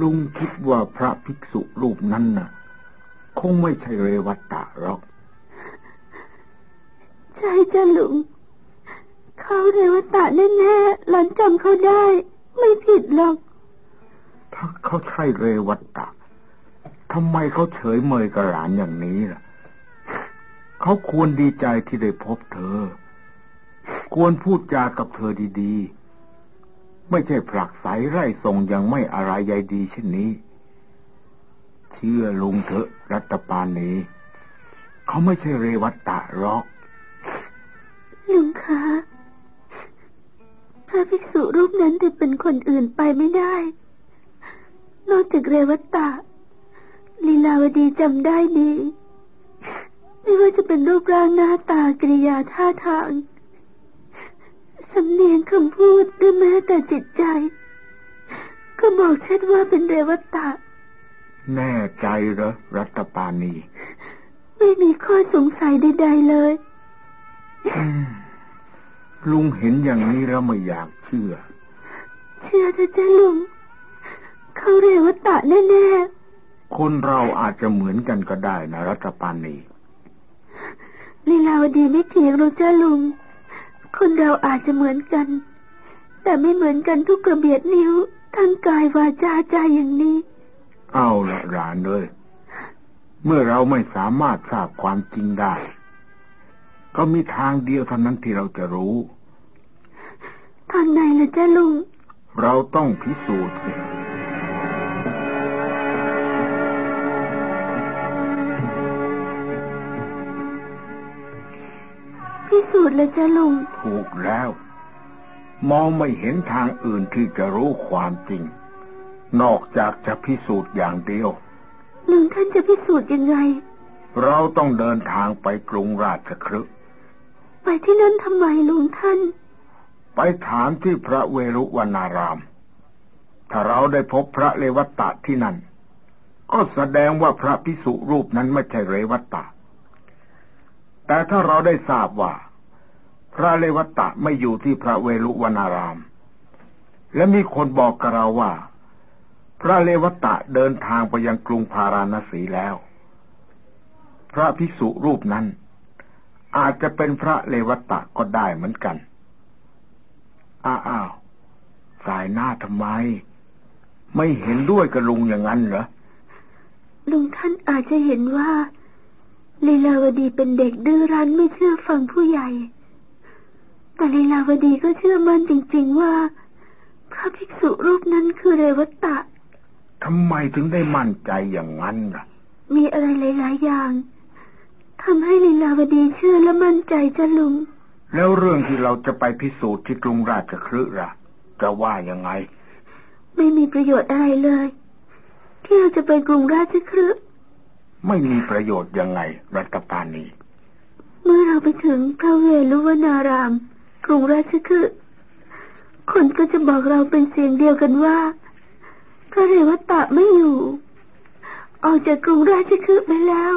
ลุงคิดว่าพระภิกษุรูปนั้นน่ะ คงไม่ใช่เรวัตตะหรอก ใช่จ้ะลุง เขาเรวัตตะแน่ๆหลันจำเขาได้ ไม่ผิดหรอก ถ้าเขาใช่เรวัตตะทำไมเขาเฉยเมยกระหลานอย่างนี้ล่ะ เขาควรดีใจที่ได้พบเธอ ควรพูดจากับเธอดีๆ ไม่ใช่ผลักไสไร่ส่งยังไม่อะไรใยดีเช่นนี้ เชื่อลุงเถอะรัตปานีเขาไม่ใช่เรวัตตะหรอก ลุงคะพระภิกษุรูปนั้นจะเป็นคนอื่นไปไม่ได้ นอกจากเรวัตตะ ลีลาวดีจำได้ดี ไม่ว่าจะเป็นรูปร่างหน้าตากริยาท่าทาง สำเนียงคำพูดหรือแม้แต่จิตใจ ก็บอกชัดว่าเป็นเรวัตตะ แน่ใจเหรอรัตปานีไม่มีข้อสงสัยใดๆเลยอืมลุงเห็นอย่างนี้แล้วไม่อยากเชื่อ เชื่อเถอะจ้ะลุง เขาเรวัตตะแน่คนเราอาจจะเหมือนกันก็ได้นะรัตปานีๆลีลาวดีไม่เถียงหรอกจ้ะลุง คนเราอาจจะเหมือนกัน แต่ไม่เหมือนกันทุกกระเบียดนิ้วทั้งกายวาจาใจอย่างนี้ เอาละหลานเลย เมื่อเราไม่สามารถทราบความจริงได้ ก็มีทางเดียวเท่านั้นที่เราจะรู้ทางไหนล่ะจ้ะลุง เราต้องพิสูจน์สิ พิสูจน์เลยจ้ะลุง ถูกแล้ว มองไม่เห็นทางอื่นที่จะรู้ความจริง นอกจากจะพิสูจน์อย่างเดียว ลุงท่านจะพิสูจน์ยังไง เราต้องเดินทางไปกรุงราชคฤห์ไปที่นั่นทำไมลุงท่าน ไปถามที่พระเวรุวนาราม ถ้าเราได้พบพระเลวัตตะที่นั่น ก็แสดงว่าพระพิสุรูปนั้นไม่ใช่เรวัตตะ แต่ถ้าเราได้ทราบว่า พระเลวัตะไม่อยู่ที่พระเวรุวนาราม และมีคนบอกกับเราว่า พระเลวัตะเดินทางไปยังกรุงพาราณสีแล้ว พระภิกษุรูปนั้น อาจจะเป็นพระเลวัตะก็ได้เหมือนกัน อ้าวสายหน้าทำไม ไม่เห็นด้วยกับลุงอย่างนั้นเหรอลุงท่านอาจจะเห็นว่า ลีลาวดีเป็นเด็กดื้อรั้นไม่เชื่อฟังผู้ใหญ่ แต่ลีลาวดีก็เชื่อมั่นจริง ๆว่า พระภิกษุรูปนั้นคือเรวัตตะทำไมถึงได้มั่นใจอย่างนั้นล่ะ มีอะไรหลาย ๆ อย่างทำให้ลีลาวดีเชื่อและมั่นใจจ้ะลุง แล้วเรื่องที่เราจะไปพิสูจน์ที่กรุงราชคฤห์ล่ะ จะว่ายังไง ไม่มีประโยชน์อะไรเลย ที่เราจะไปกรุงราชคฤห์ ไม่มีประโยชน์ยังไงรัตปานีเมื่อเราไปถึงพระเวรุวนารามกรุงราชคฤห์คนก็จะบอกเราเป็นเสียงเดียวกันว่าพระเรวัตตะไม่อยู่ ออกจากกรุงราชคฤห์ไปแล้ว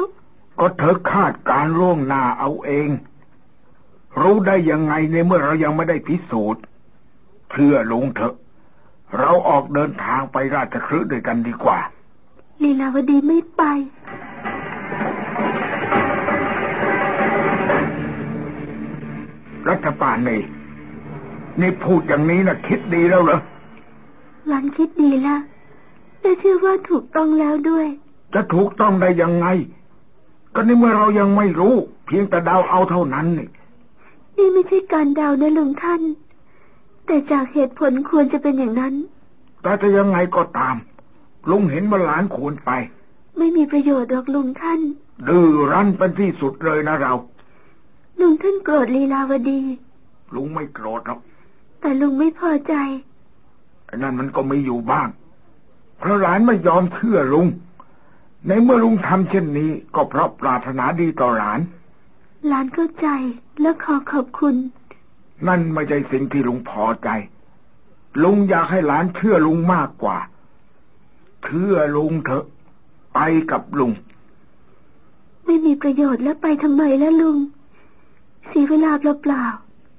ก็เธอคาดการณ์ล่วงหน้าเอาเอง รู้ได้ยังไงในเมื่อเรายังไม่ได้พิสูจน์ เชื่อลุงเถอะ เราออกเดินทางไปราชคฤห์ด้วยกันดีกว่า ลีลาวดีไม่ไป รัฐบาลนี่นี่พูดอย่างนี้นะคิดดีแล้วเหรอหลันคิดดีละและเชื่อว่าถูกต้องแล้วด้วย จะถูกต้องได้ยังไง ก็ในเมื่อเรายังไม่รู้ เพียงแต่เดาเอาเท่านั้นนี่นี่ไม่ใช่การเดานะลุงท่าน แต่จากเหตุผลควรจะเป็นอย่างนั้น แต่จะยังไงก็ตาม ลุงเห็นว่าหลานควรไป ไม่มีประโยชน์หรอกลุงท่านดื้อรั้นเป็นที่สุดเลยนะเรา ลุงท่านโกรธลีลาวดี ลุงไม่โกรธหรอก แต่ลุงไม่พอใจไอ้นั่นมันก็มีอยู่บ้าง เพราะหลานไม่ยอมเชื่อลุง ในเมื่อลุงทำเช่นนี้ ก็เพราะปรารถนาดีต่อหลาน หลานเข้าใจและขอขอบคุณ นั่นไม่ใช่สิ่งที่ลุงพอใจ ลุงอยากให้หลานเชื่อลุงมากกว่า เชื่อลุงเถอะ ไปกับลุง ไม่มีประโยชน์แล้วไปทำไมล่ะลุง เสียเวลาเปล่า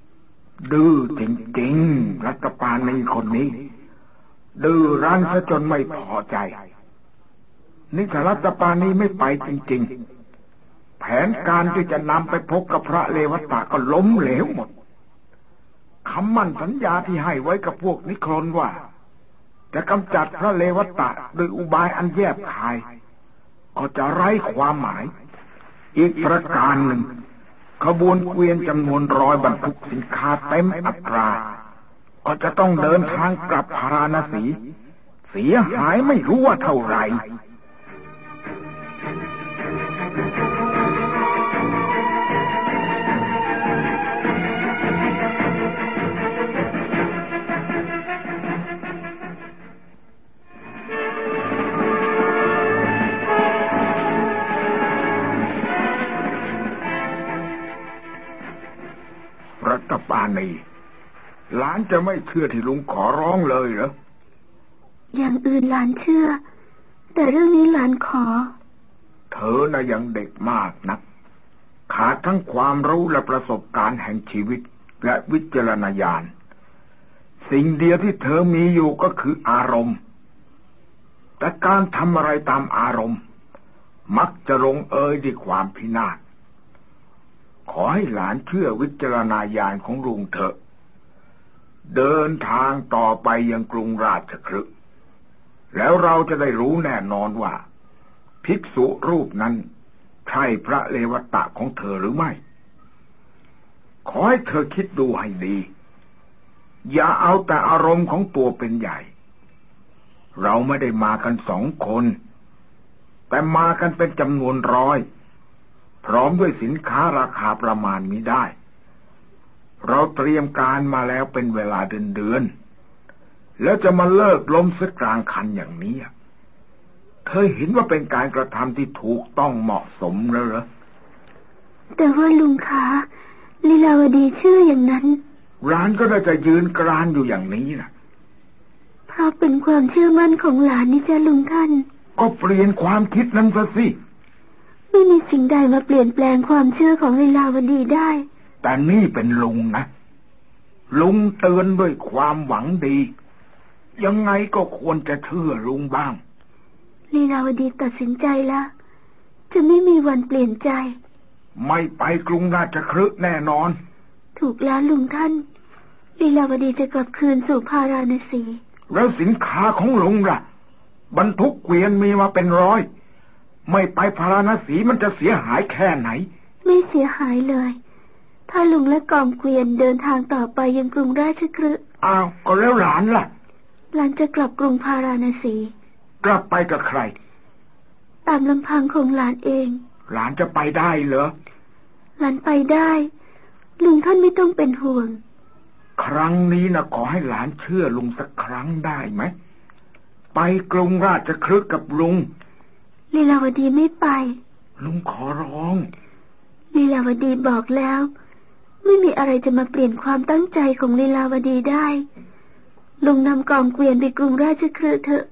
ๆดื้อจริงๆ รัตปานในคนนี้ ดื้อรั้นซะจนไม่พอใจ นิทรัตปานี้ไม่ไปจริง ๆ แผนการที่จะนำไปพบกับพระเลวตาก็ล้มเหลวหมดคำมั่นสัญญาที่ให้ไว้กับพวกนิครนว่า จะกำจัดพระเลวตะโดยอุบายอันแยบคาย ก็จะไร้ความหมาย อีกประการหนึ่ง ขบวนเกวียนจำนวนร้อยบรรทุกสินค้าเต็มอัตรา ก็จะต้องเดินทางกลับพาราณสี เสียหายไม่รู้ว่าเท่าไหร่ นีหลานจะไม่เชื่อที่ลุงขอร้องเลยเหรอ อย่างอื่นหลานเชื่อ แต่เรื่องนี้หลานขอ เธอนะยังเด็กมากนะขาดทั้งความรู้และประสบการณ์แห่งชีวิตและวิจารณญาณ สิ่งเดียวที่เธอมีอยู่ก็คืออารมณ์ แต่การทำอะไรตามอารมณ์ มักจะลงเอยด้วยความพินาศ ขอให้หลานเชื่อวิจารณญาณของลุงเถอะ เดินทางต่อไปยังกรุงราชครึกแล้วเราจะได้รู้แน่นอนว่า ภิกษุรูปนั้น ใช่พระเลวตะของเธอหรือไม่ ขอให้เธอคิดดูให้ดี อย่าเอาแต่อารมณ์ของตัวเป็นใหญ่ เราไม่ได้มากันสองคน แต่มากันเป็นจำนวนร้อย พร้อมด้วยสินค้าราคาประมาณมิได้ เราเตรียมการมาแล้วเป็นเวลาเดือนเดือน แล้วจะมาเลิกล้มสักกลางคันอย่างนี้เคยเห็นว่าเป็นการกระทำที่ถูกต้องเหมาะสมแล้วเหรอ แต่ว่าลุงขาลีลาวดีเชื่ออย่างนั้น ร้านก็ได้จะยืนกรานอยู่อย่างนี้นะเพราะเป็นความเชื่อมั่นของหลานนี่จ้ะลุงท่าน ก็เปลี่ยนความคิดนั้นซะสิ ไม่มีสิ่งใดมาเปลี่ยนแปลงความเชื่อของลีลาวดีได้ แต่นี่เป็นลุงนะ ลุงเตือนด้วยความหวังดี ยังไงก็ควรจะเชื่อลุงบ้างลีลาวดีตัดสินใจแล้ว จะไม่มีวันเปลี่ยนใจ ไม่ไปกรุงราชครึแน่นอน ถูกแล้วลุงท่านลีลาวดีจะกลับคืนสู่พาราณสี แล้วสินค้าของลุงล่ะ บรรทุกเกวียนมีมาเป็นร้อย ไม่ไปพาราณสีมันจะเสียหายแค่ไหน ไม่เสียหายเลย ถ้าลุงและกองเกวียนเดินทางต่อไปยังกรุงราชคฤห์อ้าวก็แล้วหลานล่ะ หลานจะกลับกรุงพาราณสี กลับไปกับใคร ตามลำพังของหลานเอง หลานจะไปได้เหรอ หลานไปได้ ลุงท่านไม่ต้องเป็นห่วง ครั้งนี้นะขอให้หลานเชื่อลุงสักครั้งได้ไหมไปกรุงราชคฤห์กับลุง ลีลาวดีไม่ไป ลุงขอร้องลีลาวดีบอกแล้ว ไม่มีอะไรจะมาเปลี่ยนความตั้งใจของลีลาวดีได้ลุงนำกองเกวียนไปกรุงราชคฤห์เถอะ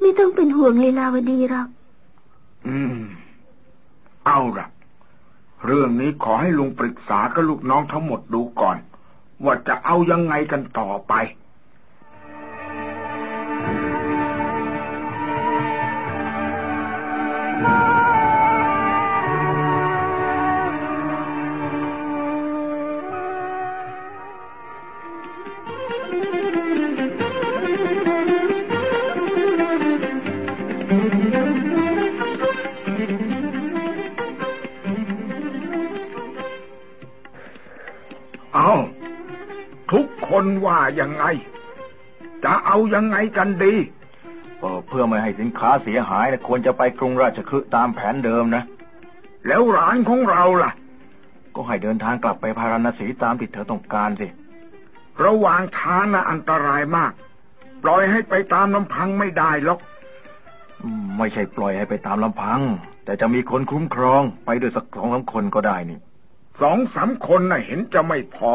ไม่ต้องเป็นห่วงลีลาวดีหรอกอืม เอาละเรื่องนี้ขอให้ลุงปรึกษากับลูกน้องทั้งหมดดูก่อน ว่าจะเอายังไงกันต่อไป ว่ายังไง จะเอายังไงกันดีเพื่อไม่ให้สินค้าเสียหายควรจะไปกรุงราชคฤห์ตามแผนเดิมนะ แล้วร้านของเราล่ะ ก็ให้เดินทางกลับไปพาราณสีตามที่เธอต้องการสิ ระหว่างทางน่ะอันตรายมาก ปล่อยให้ไปตามลำพังไม่ได้หรอก ไม่ใช่ปล่อยให้ไปตามลำพัง แต่จะมีคนคุ้มครองไปด้วยสักสองสามคนก็ได้นี่สองสามคนน่ะเห็นจะไม่พอ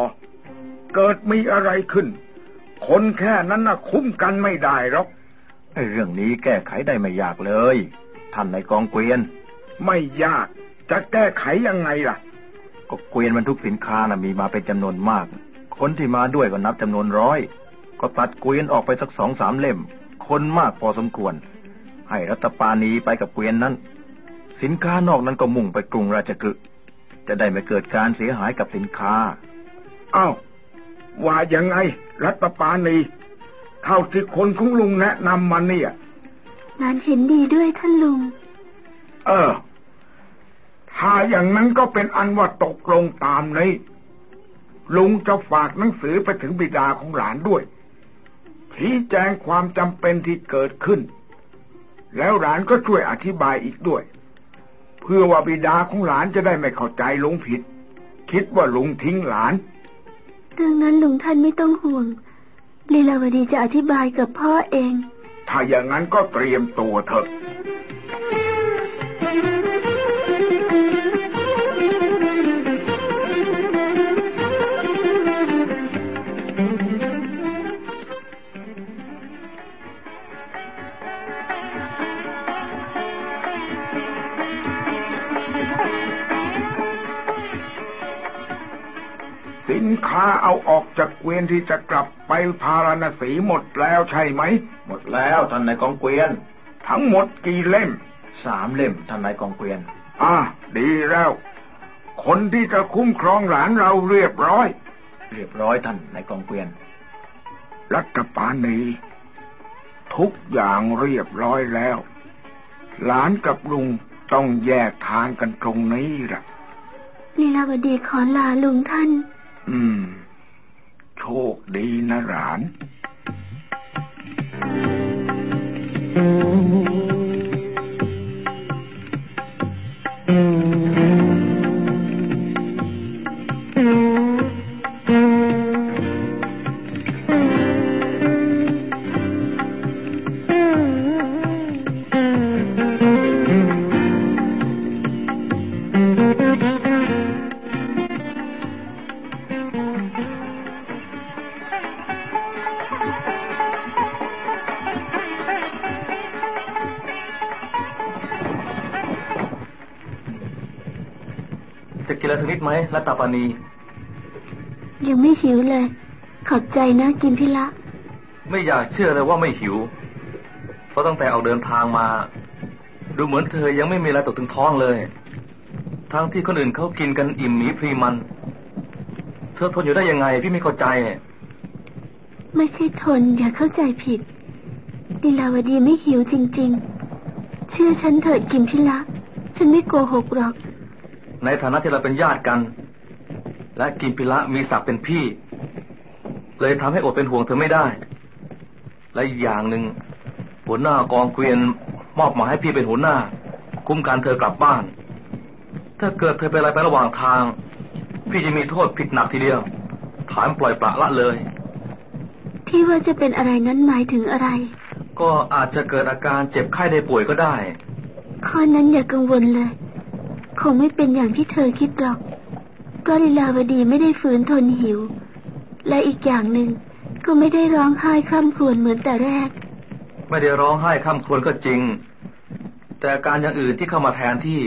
เกิดมีอะไรขึ้น คนแค่นั้นน่ะคุ้มกันไม่ได้หรอกไอ้เรื่องนี้แก้ไขได้ไม่ยากเลย ท่านในกองเกวียน ไม่ยาก จะแก้ไขยังไงล่ะ ก็เกวียนบรรทุกสินค้านะ่ะมีมาเป็นจำนวนมาก คนที่มาด้วยก็นับจำนวนร้อย ก็ตัดเกวียนออกไปสักสองสามเล่ม คนมากพอสมควร ให้รัตปานีไปกับเกวียนนั้น สินค้านอกนั้นก็มุ่งไปกรุงราชกฤห์จะได้ไม่เกิดการเสียหายกับสินค้า อ้าว ว่ายังไง รัตปานีเท่าที่คนของลุงแนะนำมาเนี่ยหลานเห็นดีด้วยท่านลุง เออ ถ้าอย่างนั้นก็เป็นอันว่าตกลงตามนี้ลุงจะฝากหนังสือไปถึงบิดาของหลานด้วยชี้แจงความจำเป็นที่เกิดขึ้น แล้วหลานก็ช่วยอธิบายอีกด้วย เพื่อว่าบิดาของหลานจะได้ไม่เข้าใจลุงผิด คิดว่าลุงทิ้งหลาน เรื่องนั้นลุงท่านไม่ต้องห่วง ลีลาวดีจะอธิบายกับพ่อเอง ถ้าอย่างนั้นก็เตรียมตัวเถอะ เอาออกจากเกวียนที่จะกลับไปพาราณสีหมดแล้วใช่ไหม หมดแล้วท่านนายกองเกวียน ทั้งหมดกี่เล่ม สามเล่มท่านนายกองเกวียน อ่าดีแล้ว คนที่จะคุ้มครองหลานเราเรียบร้อย เรียบร้อยท่านนายกองเกวียน รัตปานีทุกอย่างเรียบร้อยแล้ว หลานกับลุงต้องแยกทางกันตรงนี้แหละลีลาวดีขอลาลุงท่าน อืมโช คดีนะหลาน รัตปานียังไม่หิวเลย ขอบใจนะกินพิละ ไม่อยากเชื่อเลยว่าไม่หิว เพราะตั้งแต่ออกเดินทางมา ดูเหมือนเธอยังไม่มีอะไรตกถึงท้องเลย ทั้งที่คนอื่นเขากินกันอิ่มหมีพรีมัน เธอทนอยู่ได้ยังไงพี่ไม่เข้าใจ ไม่ใช่ทนอย่าเข้าใจผิดลีลาวดีไม่หิวจริง ๆ เชื่อฉันเถิดกินพิละ ฉันไม่โกหกหรอก ในฐานะที่เราเป็นญาติกัน และกินพิละมีศักดิ์เป็นพี่ เลยทำให้อดเป็นห่วงเธอไม่ได้ และอีกอย่างหนึ่งหัวหน้ากองเกวียนมอบหมายให้พี่เป็นหัวหน้า คุ้มกันเธอกลับบ้าน ถ้าเกิดเธอเป็นอะไรไประหว่างทาง พี่จะมีโทษผิดหนักทีเดียวฐานปล่อยปละละเลย ที่ว่าจะเป็นอะไรนั้นหมายถึงอะไร ก็อาจจะเกิดอาการเจ็บไข้ได้ป่วยก็ได้ ข้อนั้นอย่ากังวลเลย คงไม่เป็นอย่างที่เธอคิดหรอก ก็ลีลาวดีไม่ได้ฝืนทนหิว และอีกอย่างหนึ่งก็ไม่ได้ร้องไห้คร่ำครวญเหมือนแต่แรก ไม่ได้ร้องไห้ข้ามครวญก็จริง แต่อาการอย่างอื่นที่เข้ามาแทนที่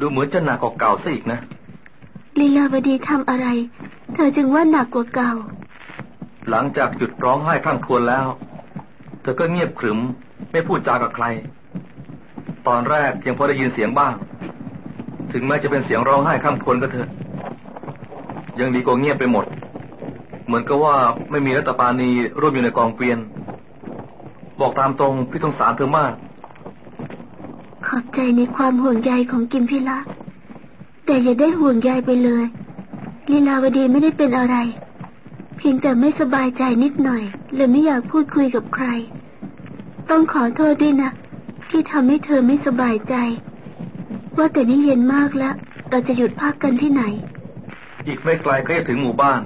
ดูเหมือนจะหนักกว่าเก่าซะอีกนะลีลาวดีทำอะไร เธอจึงว่าหนักกว่าเก่า หลังจากหยุดร้องไห้ข้างครวญแล้ว เธอก็เงียบขรึมไม่พูดจากับใคร ตอนแรกยังพอได้ยินเสียงบ้าง ถึงแม้จะเป็นเสียงร้องไห้ข้ามครวญก็เถอะ ยังดีกว่าเงียบไปหมด เหมือนกับว่าไม่มีรัตปานีร่วมอยู่ในกองเกวียน บอกตามตรงพี่สงสารเธอมาก ขอบใจในความห่วงใยของกิมพิละ แต่อย่าได้ห่วงใยไปเลย ลีลาวดีไม่ได้เป็นอะไร เพียงแต่ไม่สบายใจนิดหน่อยเลยไม่อยากพูดคุยกับใคร ต้องขอโทษด้วยนะ ที่ทำให้เธอไม่สบายใจ ว่าแต่นี่เย็นมากแล้ว เราจะหยุดพักกันที่ไหน อีกไม่ไกลก็จะถึงหมู่บ้าน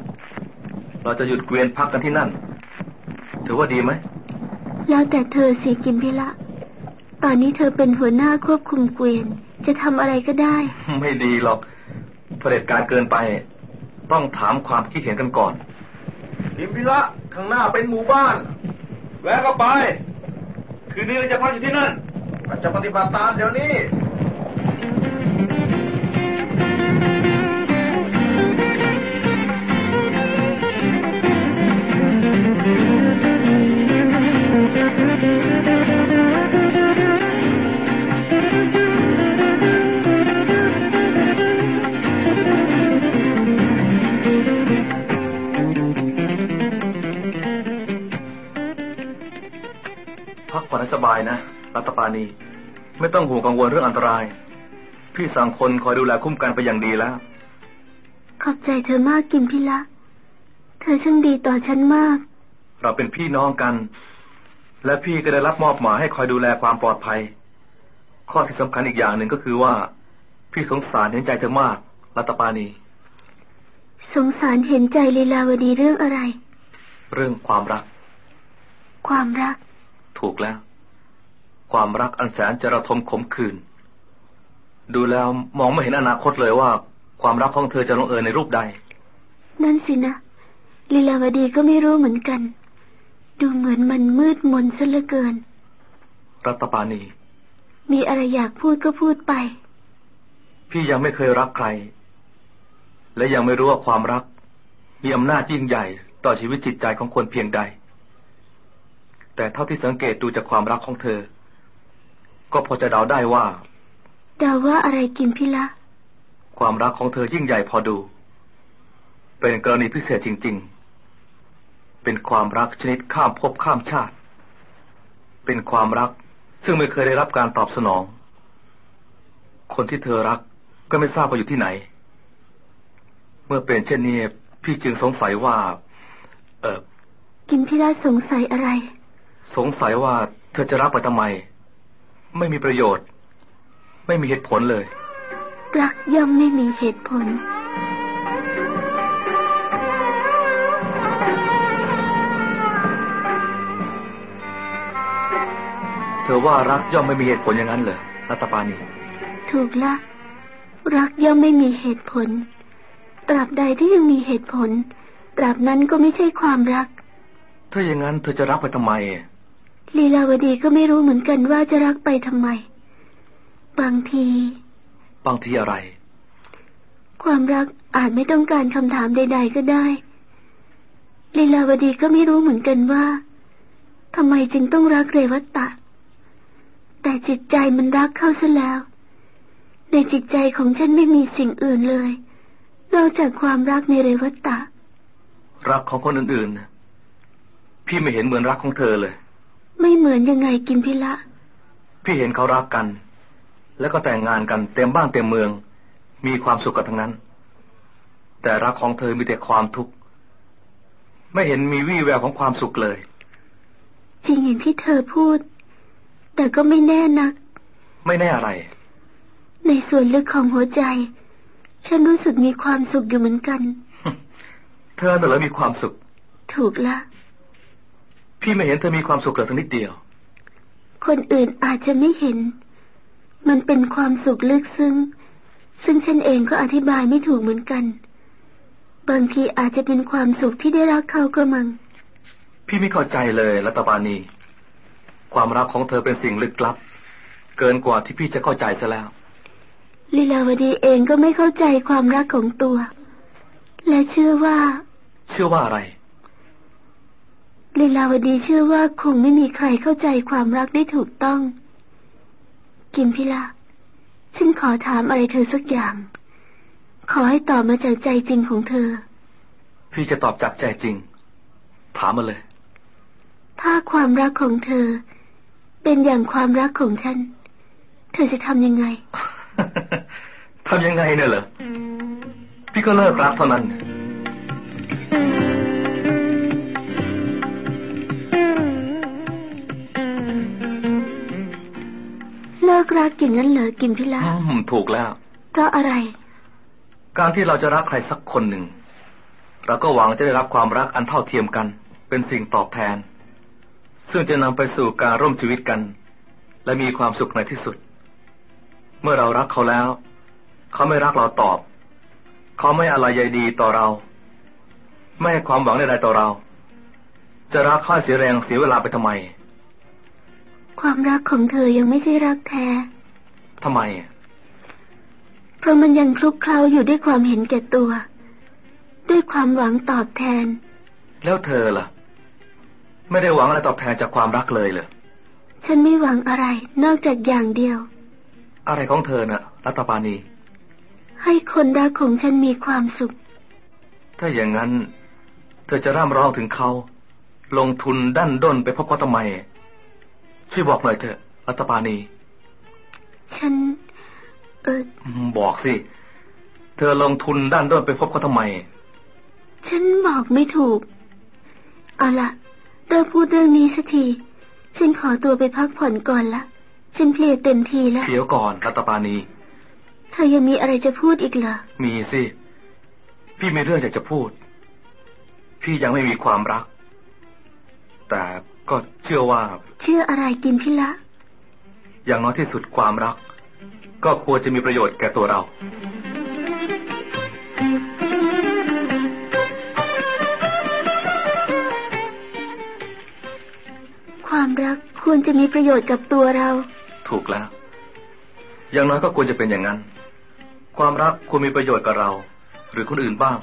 เราจะหยุดเกวียนพักกันที่นั่น ถือว่าดีไหม แล้วแต่เธอสิกิมพิละ ตอนนี้เธอเป็นหัวหน้าควบคุมเกวียน จะทำอะไรก็ได้ ไม่ดีหรอกเผด็จการเกินไป ต้องถามความคิดเห็นกันก่อนทิมพิละข้างหน้าเป็นหมู่บ้าน แวะเข้าไป คืนนี้เราจะพักอยู่ที่นั่นเราจะปฏิบัติตามเดี๋ยวนี้ายนะ รัตปานี ไม่ต้องห่วงกังวลเรื่องอันตราย พี่สั่งคนคอยดูแลคุ้มกันไปอย่างดีแล้ว ขอบใจเธอมากกิมพิละ เธอช่างดีต่อฉันมาก เราเป็นพี่น้องกัน และพี่ก็ได้รับมอบหมายให้คอยดูแลความปลอดภัย ข้อที่สำคัญอีกอย่างหนึ่งก็คือว่า พี่สงสารเห็นใจเธอมาก รัตปานี สงสารเห็นใจลีลาวดีเรื่องอะไร เรื่องความรัก ความรักถูกแล้ว ความรักอันแสนจะระทมขมขื่นดูแล้วมองไม่เห็นอนาคตเลยว่า ความรักของเธอจะลงเอยในรูปใด นั่นสินะลีลาวดีก็ไม่รู้เหมือนกัน ดูเหมือนมันมืดมนซะเหลือเกิน รัตปานี มีอะไรอยากพูดก็พูดไป พี่ยังไม่เคยรักใคร และยังไม่รู้ว่าความรัก มีอำนาจยิ่งใหญ่ต่อชีวิตจิตใจของคนเพียงใด แต่เท่าที่สังเกตดูจากความรักของเธอ ก็พอจะเดาได้ว่าดาว่าอะไรกิมพิละ ความรักของเธอยิ่งใหญ่พอดู เป็นกรณีพิเศษจริง ๆ เป็นความรักชนิดข้ามภพข้ามชาติ เป็นความรักซึ่งไม่เคยได้รับการตอบสนอง คนที่เธอรักก็ไม่ทราบว่าอยู่ที่ไหน เมื่อเป็นเช่นนี้พี่จึงสงสัยว่า เออกิมพิละสงสัยอะไร สงสัยว่าเธอจะรักไปทำไม ไม่มีประโยชน์ ไม่มีเหตุผลเลย รักย่อมไม่มีเหตุผล เธอว่ารักย่อมไม่มีเหตุผลอย่างนั้นเหรอรัตปานีถูกละรักย่อมไม่มีเหตุผล ตราบใดที่ยังมีเหตุผล ตราบนั้นก็ไม่ใช่ความรัก ถ้าอย่างนั้นเธอจะรักไปทำไม ลีลาวดีก็ไม่รู้เหมือนกันว่าจะรักไปทำไม บางที บางทีอะไร ความรักอาจไม่ต้องการคำถามใด ๆ ก็ได้ลีลาวดีก็ไม่รู้เหมือนกันว่าทำไมจึงต้องรักเรวัตตะ แต่จิตใจมันรักเข้าซะแล้ว ในจิตใจของฉันไม่มีสิ่งอื่นเลยนอกจากความรักในเรวัตตะ รักของคนอื่นๆน่ะพี่ไม่เห็นเหมือนรักของเธอเลย ไม่เหมือนยังไงกินพิละ พี่เห็นเขารักกัน แล้วก็แต่งงานกันเต็มบ้านเต็มเมือง มีความสุขกันทั้งนั้น แต่รักของเธอมีแต่ความทุกข์ ไม่เห็นมีวี่แววของความสุขเลย จริงอย่างที่เธอพูด แต่ก็ไม่แน่นัก ไม่แน่อะไร ในส่วนลึกของหัวใจ ฉันรู้สึกมีความสุขอยู่เหมือนกัน เธอน่ะเหรอมีความสุข ถูกละ พี่ไม่เห็นเธอมีความสุขเลยสักนิดเดียว คนอื่นอาจจะไม่เห็น มันเป็นความสุขลึกซึ้ง ซึ่งฉันเองก็อธิบายไม่ถูกเหมือนกัน บางทีอาจจะเป็นความสุขที่ได้รักเขากระมัง พี่ไม่เข้าใจเลยรัตบานี ความรักของเธอเป็นสิ่งลึกลับ เกินกว่าที่พี่จะเข้าใจซะแล้ว ลีลาวดีเองก็ไม่เข้าใจความรักของตัว และเชื่อว่า เชื่อว่าอะไร ลีลาวดีเชื่อว่าคงไม่มีใครเข้าใจความรักได้ถูกต้อง กิมพิลาฉันขอถามอะไรเธอสักอย่าง ขอให้ตอบมาจากใจจริงของเธอ พี่จะตอบจากใจจริง ถามมาเลย ถ้าความรักของเธอ เป็นอย่างความรักของฉัน เธอจะทำยังไงทำยังไงเนี่ยเหรอพี่ก็เลิกรักเท่านั้น ลิกรักอย่างนั้นเหรอกิมพิลาอืมถูกแล้วเพราะอะไร การที่เราจะรักใครสักคนหนึ่ง เราก็หวังจะได้รับความรักอันเท่าเทียมกัน เป็นสิ่งตอบแทน ซึ่งจะนำไปสู่การร่วมชีวิตกัน และมีความสุขในที่สุด เมื่อเรารักเขาแล้ว เขาไม่รักเราตอบ เขาไม่อะไรใยดีต่อเรา ไม่ให้ความหวังใดๆต่อเรา จะรักข้าเสียแรงเสียเวลาไปทำไม ความรักของเธอยังไม่ใช่รักแท้ทำไม เพราะมันยังคลุกเคล้าอยู่ด้วยความเห็นแก่ตัว ด้วยความหวังตอบแทน แล้วเธอล่ะ ไม่ได้หวังอะไรตอบแทนจากความรักเลยเหรอฉันไม่หวังอะไรนอกจากอย่างเดียว อะไรของเธอน่ะรัตปานี ให้คนรักของฉันมีความสุข ถ้าอย่างนั้น เธอจะร่ำร้องถึงเขา ลงทุนดั้นด้นไปพบเขาทำไม ช่วยบอกหน่อยเถอะรัตปานี ฉัน เออ บอกสิ เธอลงทุนด้านด้นไปพบเขาทำไม ฉันบอกไม่ถูก เอาละเริ่มพูดเรื่องนี้สักที ฉันขอตัวไปพักผ่อนก่อนละ ฉันเพลียเต็มทีแล้ว เดี๋ยวก่อนรัตปานี เธอยังมีอะไรจะพูดอีกเหรอ มีสิ พี่มีเรื่องอยากจะพูด พี่ยังไม่มีความรัก แต่ ก็เชื่อว่า เชื่ออะไรกินพิละ อย่างน้อยที่สุดความรัก ก็ควรจะมีประโยชน์แก่ตัวเราความรักควรจะมีประโยชน์กับตัวเรา ถูกแล้ว อย่างน้อยก็ควรจะเป็นอย่างนั้น ความรักควรมีประโยชน์กับเรา หรือคนอื่นบ้าง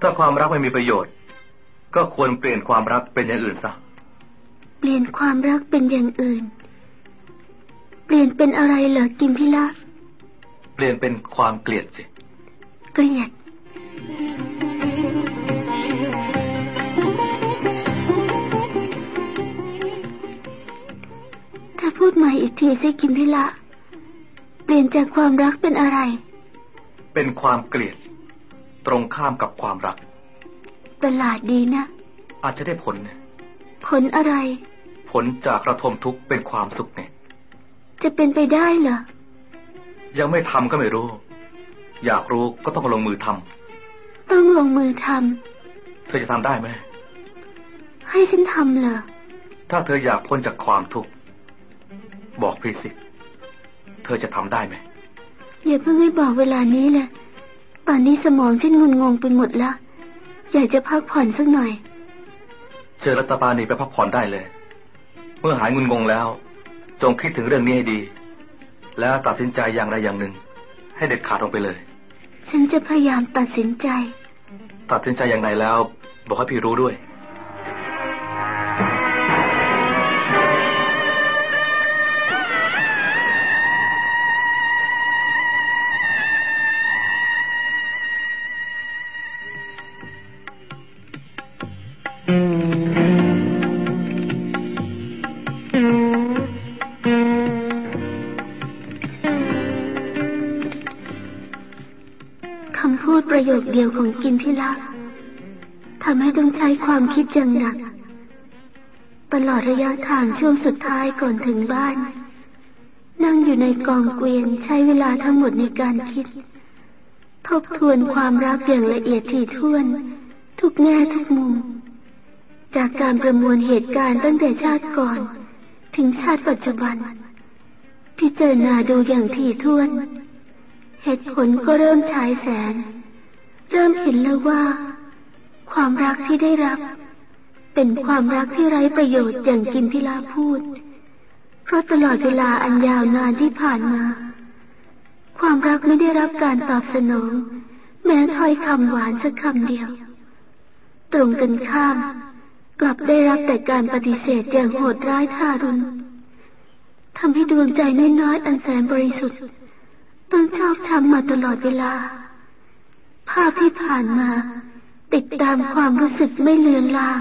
ถ้าความรักไม่มีประโยชน์ ก็ควรเปลี่ยนความรักเป็นอย่างอื่นซะเปลี่ยนความรักเป็นอย่างอื่น เปลี่ยนเป็นอะไรเหรอกิมพิละเปลี่ยนเป็นความเกลียดสิ เกลียด ถ้าพูดใหม่อีกทีสิกิมพิละ เปลี่ยนจากความรักเป็นอะไร เป็นความเกลียด ตรงข้ามกับความรักประหลาดดีนะ อาจจะได้ผลเนี่ยผลอะไร ผลจากระทมทุกข์เป็นความสุขเนี่ย จะเป็นไปได้เหรอ ยังไม่ทำก็ไม่รู้ อยากรู้ก็ต้องลงมือทำต้องลงมือทเธอจะทำได้ไหมำให้ฉันทำเหรอ ถ้าเธออยากพ้นจากความทุกข์บอกพี่สิ เธอจะทำได้ไหม อย่าเพิ่งให้บอกเวลานี้เลยป่านนี้สมองฉันงุนงงไปหมดแล้ว อยากจะพักผ่อนสักหน่อย เชิญรัตปานีไปพักผ่อนได้เลยเมื่อหายงุนงงแล้ว จงคิดถึงเรื่องนี้ให้ดี แล้วตัดสินใจอย่างใดอย่างหนึ่ง ให้เด็ดขาดลงไปเลย ฉันจะพยายามตัดสินใจ ตัดสินใจอย่างไรแล้ว บอกให้พี่รู้ด้วย ต้องใช้ความคิดอย่างหนัก ตลอดระยะทางช่วงสุดท้ายก่อนถึงบ้าน นั่งอยู่ในกองเกวียนใช้เวลาทั้งหมดในการคิด ทบทวนความรักอย่างละเอียดถี่ถ้วน ทุกแง่ทุกมุม จากการประมวลเหตุการณ์ตั้งแต่ชาติก่อน ถึงชาติปัจจุบัน พิจารณาดูอย่างถี่ถ้วน เหตุผลก็เริ่มฉายแสง เริ่มเห็นแล้วว่า ความรักที่ได้รับ เป็นความรักที่ไร้ประโยชน์อย่างกิมพิลาพูด เพราะตลอดเวลาอันยาวนานที่ผ่านมา ความรักไม่ได้รับการตอบสนอง แม้ถ้อยคำหวานสักคำเดียว ตรงกันข้าม กลับได้รับแต่การปฏิเสธอย่างโหดร้ายทารุณทำให้ดวงใจน้อยๆอันแสนบริสุทธิ์ต้องชอบช้ำมาตลอดเวลา ภาพที่ผ่านมา ติดตามความรู้สึกไม่เลือนลาง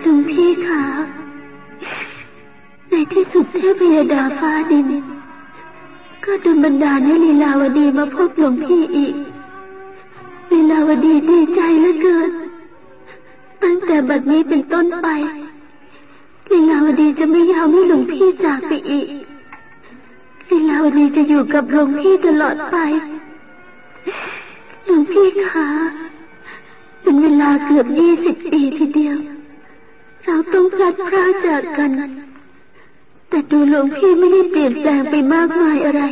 หลวงพี่คะในที่สุดเทพยดาฟ้าดิน ก็ดลบันดาลให้ลีลาวดีมาพบหลวงพี่อีก ลีลาวดีดีใจเหลือเกิน ตั้งแต่บัดนี้เป็นต้นไปลีลาวดีจะไม่ยอมให้หลวงพี่จากไปอีกลีลาวดีจะอยู่กับหลวงพี่ตลอดไป หลวงพี่คะเป็นเวลาเกือบยี่สิบปีทีเดียว เราต้องพลัดพรากจากกัน แต่ดูหลวงพี่ไม่ได้เปลี่ยนแปลงไปมากมายอะไร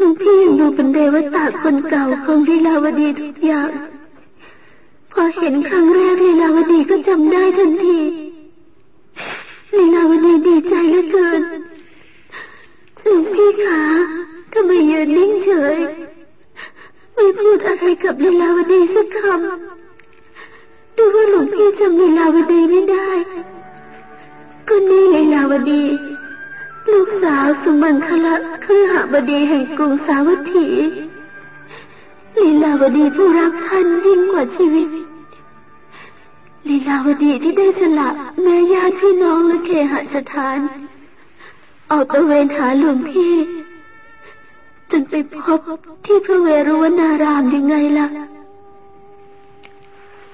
หลวงพี่ยังดูเป็นเดวตาคนเก่าของลีลาวดีทุกอย่าง พอเห็นครั้งแรกลีลาวดีก็จำได้ทันทีลีลาวดีดีใจเหลือเกินหลวงพี่คะทำไมยืนนิ่งเฉย ไม่พูดอะไรกับลีลาวดีสักคำดูว่าหลวงพี่จำลีลาวดีไม่ได้ ลีลาวดีลูก สาวสุมังคละคหบดีแห่งกรุงสาวัตถีลีลาวดีผู้รักท่านยิ่งกว่าชีวิตลีลาวดีที่ได้สละแม่ญาติพี่น้องและเคหสถาน ออกตระเวนหาหลวงพี่ จนไปพบที่พระเวรุวนารามยังไงล่ะ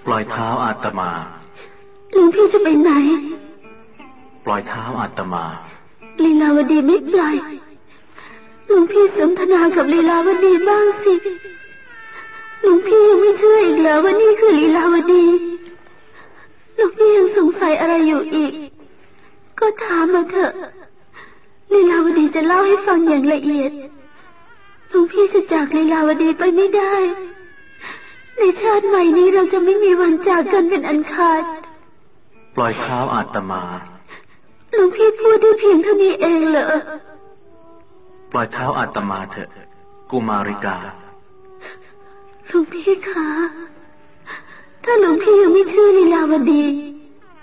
ปล่อยเท้าอาตมา หลวงพี่จะไปไหน ปล่อยเท้าอาตมา ลีลาวดีไม่ปล่อยหลวงพี่สนทนากับลีลาวดีบ้างสิหลวงพี่ยังไม่เชื่ออีกแล้วว่านี่คือลีลาวดีหลวงพี่ยังสงสัยอะไรอยู่อีก ก็ถามมาเถอะลีลาวดีจะเล่าให้ฟังอย่างละเอียดหลวงพี่จะจากลีลาวดีไปไม่ได้ ในชาติใหม่นี้เราจะไม่มีวันจากกันเป็นอันขาด ปล่อยเท้าอาตมา หลวงพี่พูดได้เพียงเท่านี้เองเหรอ ปล่อยเท้าอาตมาเถอะ กุมาริกา หลวงพี่คะ ถ้าหลวงพี่ยังไม่เชื่อลีลาวดี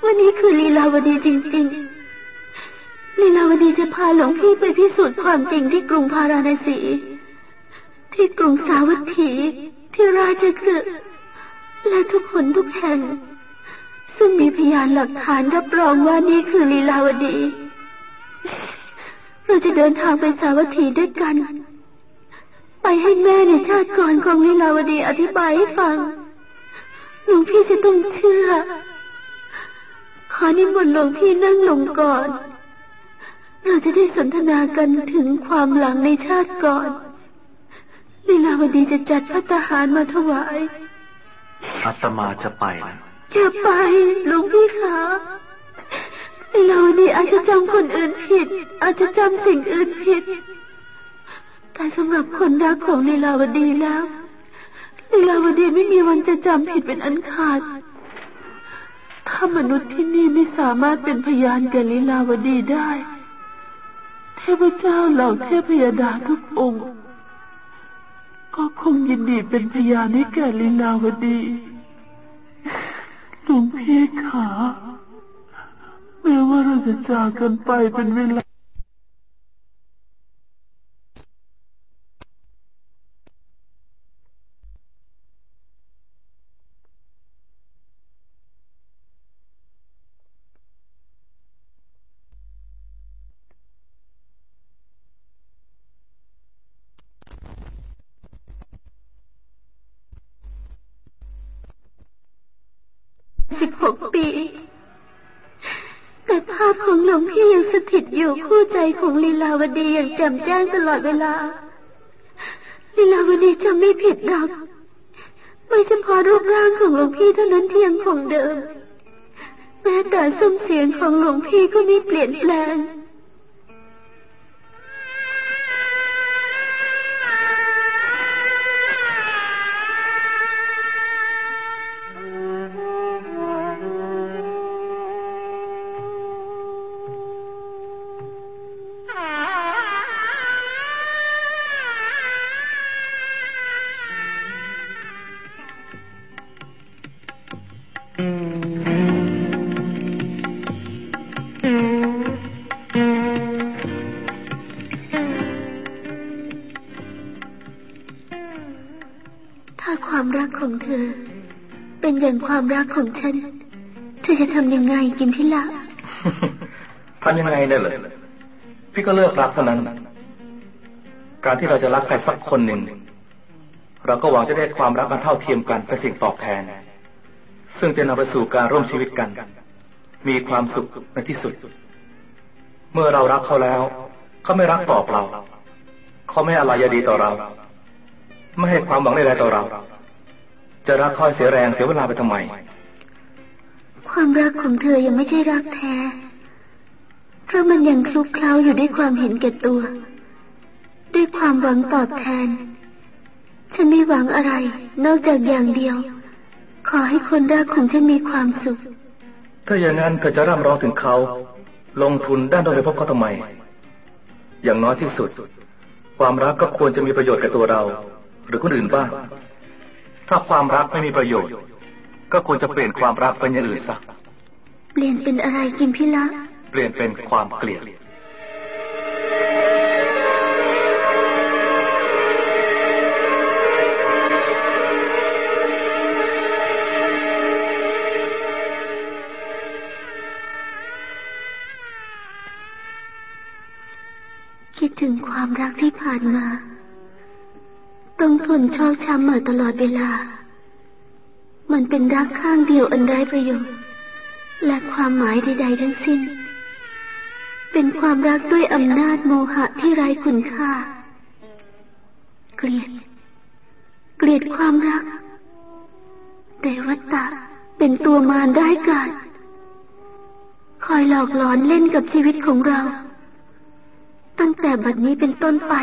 ว่านี่คือลีลาวดีจริงๆ ลีลาวดีจะพาหลวงพี่ไปพิสูจน์ความจริงที่กรุงพาราณสี ที่กรุงสาวัตถี ที่ราชคฤห์และทุกคนทุกแห่ง ซึ่งมีพยานหลักฐานรับรองว่านี่คือลีลาวดี เราจะเดินทางไปสาวัตถีด้วยกัน ไปให้แม่ในชาติก่อนของลีลาวดีอธิบายให้ฟังหลวงพี่จะต้องเชื่อ ขอนิมนต์หลวงพี่นั่งลงก่อน เราจะได้สนทนากันถึงความหลังในชาติก่อนลีลาวดีจะจัดพัตหารมาถวายอาตมาจะไปนะอย่าไป จำคนอื่นผิด อาจจะจำสิ่งอื่นผิด แต่สำหรับคนรักของลีลาวดีแล้วลีลาวดีไม่มีวันจะจำผิดเป็นอันขาด ถ้ามนุษย์ที่นี่ไม่สามารถเป็นพยานแก่ลีลาวดีได้ เทพเจ้าเหล่าเทพยดาทุกองค์ ก็คงยินดีเป็นพยานให้แก่ลีลาวดีหลวงพี่ขา แม้ว่าเราจะจากกันไปเป็นเวลา สิบหกปี แต่ภาพของหลวงพี่ยังส ถิตอยู่คู่ใจของลีลาวดีอย่างแจ่มแจ้งตลอดเวลาลีลาวดีจะไม่ผิดหรอกไม่เฉพาะรูปร่างของหลวงพี่เท่านั้นเที่ยังคงเดิม แม้แต่ส้มเสียงของหลวงพี่ก็ไม่เปลี่ยนแปลง ของเธอ เป็นอย่างความรักของฉัน เธอจะทำยังไงกิมพิละทำยังไงได้เลยพี่ก็เลิกรักเท่านั้น การที่เราจะรักใครสักคนหนึ่ง เราก็หวังจะได้ความรักมาเท่าเทียมกันเป็นสิ่งตอบแทน ซึ่งจะนำไปสู่การร่วมชีวิตกัน มีความสุขในที่สุด เมื่อเรารักเขาแล้ว เขาไม่รักตอบเรา เขาไม่อะไรยดีต่อเรา ไม่ให้ความหวังใดๆต่อเรา จะรักคอยเสียแรงเสียเวลาไปทำไม ความรักของเธอยังไม่ใช่รักแท้ เพราะมันยังคลุกเคล้าอยู่ด้วยความเห็นแก่ตัว ด้วยความหวังตอบแทน ฉันไม่หวังอะไร นอกจากอย่างเดียว ขอให้คนรักของฉันมีความสุข ถ้าอย่างนั้นเธอจะร่ำร้องถึงเขา ลงทุนด้านโดยเฉพาะเขาทำไม อย่างน้อยที่สุด ความรักก็ควรจะมีประโยชน์แก่ตัวเรา หรือคนอื่นบ้าง ถ้าความรักไม่มีประโยชน์ ก็ควรจะเปลี่ยนความรักเป็นอย่างอื่นซะเปลี่ยนเป็นอะไรกิมพิละเปลี่ยนเป็นความเกลียดคิดถึงความรักที่ผ่านมา ต้องทนชอกช้ำมาตลอดเวลา มันเป็นรักข้างเดียวอันไร้ประโยชน์ และความหมายใดๆทั้งสิ้น เป็นความรักด้วยอำนาจโมหะที่ไร้คุณค่า เกลียด เกลียดความรัก แต่วัตตะเป็นตัวมารได้กาจคอยหลอกหลอนเล่นกับชีวิตของเรา ตั้งแต่บัดนี้เป็นต้นไป